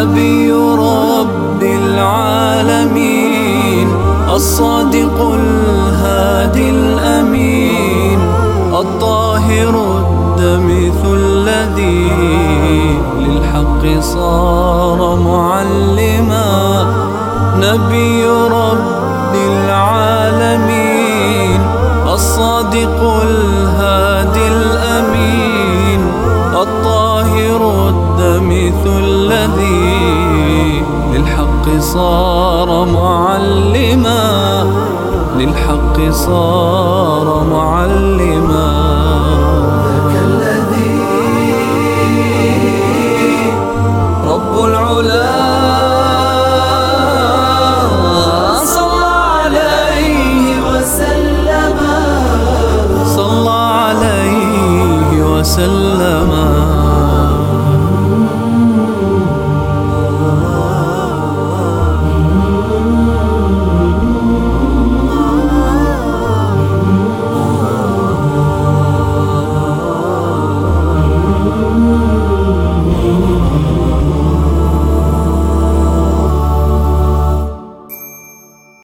نبي رب العالمين الصادق الهادي الأمين الطاهر الدمث الذي للحق صار معلما نبي رب العالمين الصادق الهادي الذي للحق صار معلما للحق صار معلما. كالذي رب العلا صلى عليه وسلم صلى عليه وسلم.